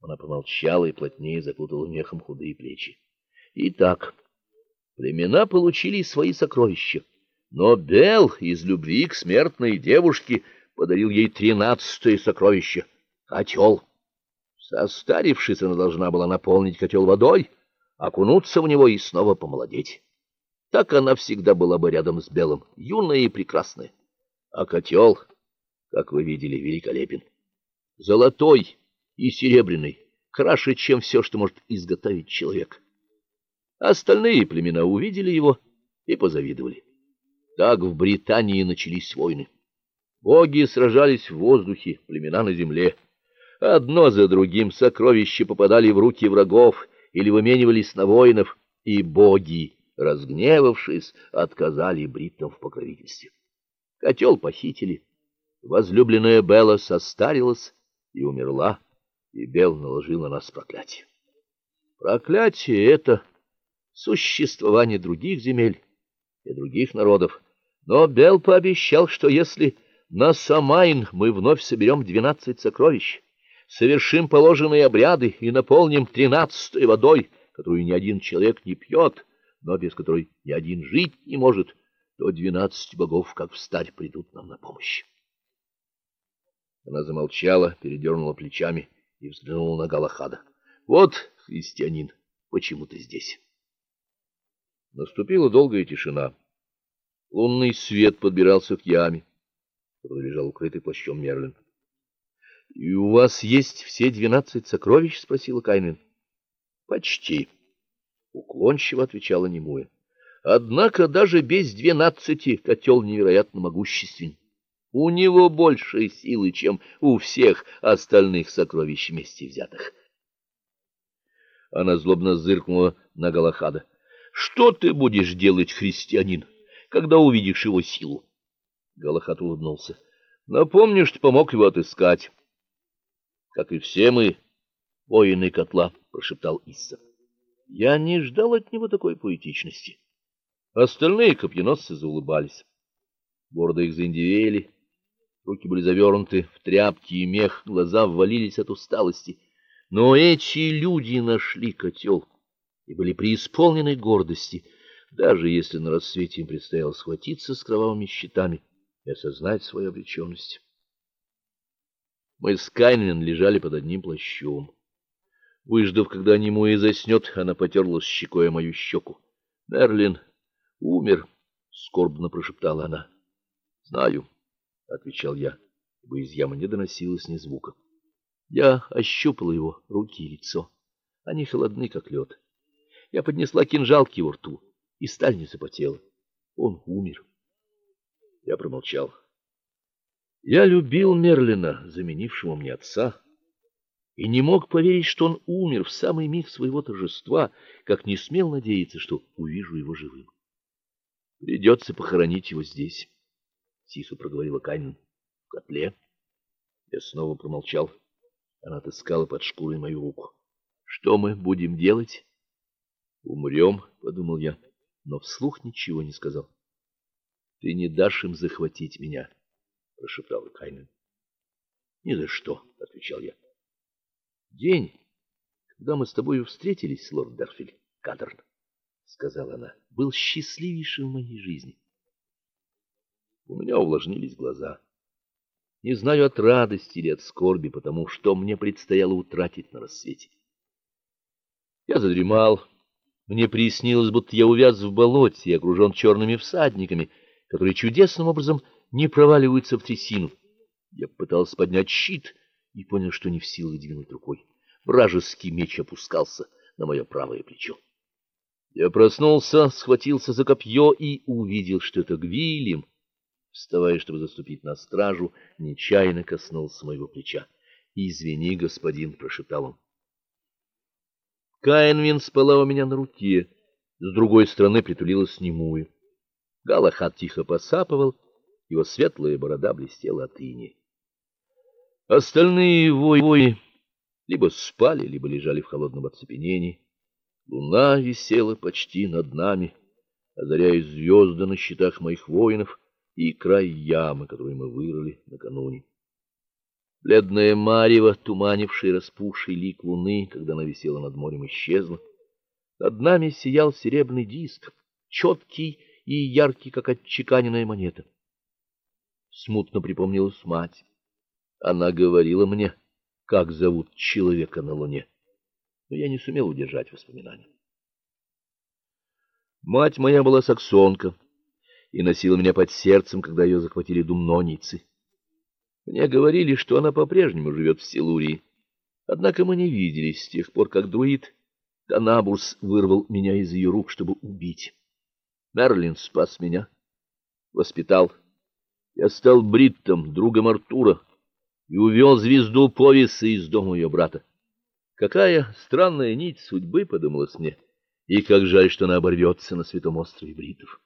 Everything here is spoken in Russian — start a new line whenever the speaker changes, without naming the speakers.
Она помолчала и плотнее закутала мехом худые плечи. Итак, племена получили свои сокровища, но Бел из любви к смертной девушке подарил ей тринадцатое сокровище — котел. Состарившись, она должна была наполнить котел водой, окунуться в него и снова помолодеть. Так она всегда была бы рядом с Белым, юная и прекрасная. А котел, как вы видели, великолепен. Золотой и серебряный, краше, чем все, что может изготовить человек. Остальные племена увидели его и позавидовали. Так в Британии начались войны. Боги сражались в воздухе, племена на земле. Одно за другим сокровища попадали в руки врагов или выменивались на воинов, и боги, разгневавшись, отказали бриттам в покровительстве. Котел похитили. Возлюбленная Белла состарилась и умерла и Бел наложил на нас проклятие. Проклятие это существование других земель и других народов. Но Бел пообещал, что если на Самайн мы вновь соберем двенадцать сокровищ, совершим положенные обряды и наполним тринадцатой водой, которую ни один человек не пьет, но без которой ни один жить не может, то двенадцать богов, как встать, придут нам на помощь. Она замолчала, передернула плечами и взглянул на Галахада. Вот, христианин, почему ты здесь? Наступила долгая тишина. Лунный свет подбирался к яме, который лежал укрытый плащом Мерлин. — И у вас есть все двенадцать сокровищ? — спросила Кайнин. — Почти, — уклончиво отвечала Немуя. — Однако даже без двенадцати котел невероятно могуществен. У него больше силы, чем у всех остальных сокровищ вместе взятых. Она злобно зыркнула на Галахада. Что ты будешь делать, христианин, когда увидишь его силу? Галахад улыбнулся. Напомни, что помог его отыскать. Как и все мы, воины котла, прошептал Исса. Я не ждал от него такой поэтичности. Остальные копьеносцы заулыбались. Бороды их заиндивели, Руки были завернуты в тряпки и мех, глаза ввалились от усталости. Но эти люди нашли котел и были преисполнены гордости, даже если на рассвете им предстояло схватиться с кровавыми щитами и осознать свою обреченность. Мы с Кайнен лежали под одним плащом. Выждав, когда Немуя заснет, она потерлась щекой о мою щеку. «Мерлин умер», — скорбно прошептала она. «Знаю». — отвечал я, ибо из ямы не доносилось ни звука. Я ощупала его руки и лицо. Они холодны, как лед. Я поднесла кинжал к его рту, и сталь не запотела. Он умер. Я промолчал. Я любил Мерлина, заменившего мне отца, и не мог поверить, что он умер в самый миг своего торжества, как не смел надеяться, что увижу его живым. Придется похоронить его здесь тихо проговорила Канин. В котле. Я снова промолчал. Она отыскала под шкурой мою руку. Что мы будем делать? Умрем, подумал я, но вслух ничего не сказал. Ты не дашь им захватить меня, прошептала Кайнен. Ни за что, отвечал я. День, когда мы с тобою встретились, лорд Дерфиль, Катерн, сказала она, был счастливейшим в моей жизни. У меня увлажнились глаза. Не знаю от радости или от скорби, потому что мне предстояло утратить на рассвете. Я задремал. Мне приснилось, будто я увяз в болоте и окружен черными всадниками, которые чудесным образом не проваливаются в трясину. Я пытался поднять щит и понял, что не в силах двинуть рукой. Вражеский меч опускался на мое правое плечо. Я проснулся, схватился за копье и увидел, что это Гвилем вставая, чтобы заступить на стражу, нечаянно коснулся моего плеча. "Извини, господин", прошептал он. Каинвин спала у меня на руке, с другой стороны притулилась немую. Галахад тихо посапывал, его светлая борода блестела от инея. Остальные вои либо спали, либо лежали в холодном оцепенении. Луна висела почти над нами, озаряя звезды на щитах моих воинов и край ямы, которую мы вырыли накануне. Бледная марево, туманившая распухший лик луны, когда она висела над морем, исчезла. Над нами сиял серебряный диск, четкий и яркий, как отчеканенная монета. Смутно припомнилась мать. Она говорила мне, как зовут человека на луне. Но я не сумел удержать воспоминания. Мать моя была саксонка и носила меня под сердцем, когда ее захватили думнонийцы. Мне говорили, что она по-прежнему живет в Силурии. Однако мы не виделись с тех пор, как друид Танабурс вырвал меня из ее рук, чтобы убить. Мерлин спас меня, воспитал. Я стал бриттом, другом Артура, и увел звезду Повиса из дома ее брата. Какая странная нить судьбы, подумалось мне, и как жаль, что она оборвется на святом острове бриттов.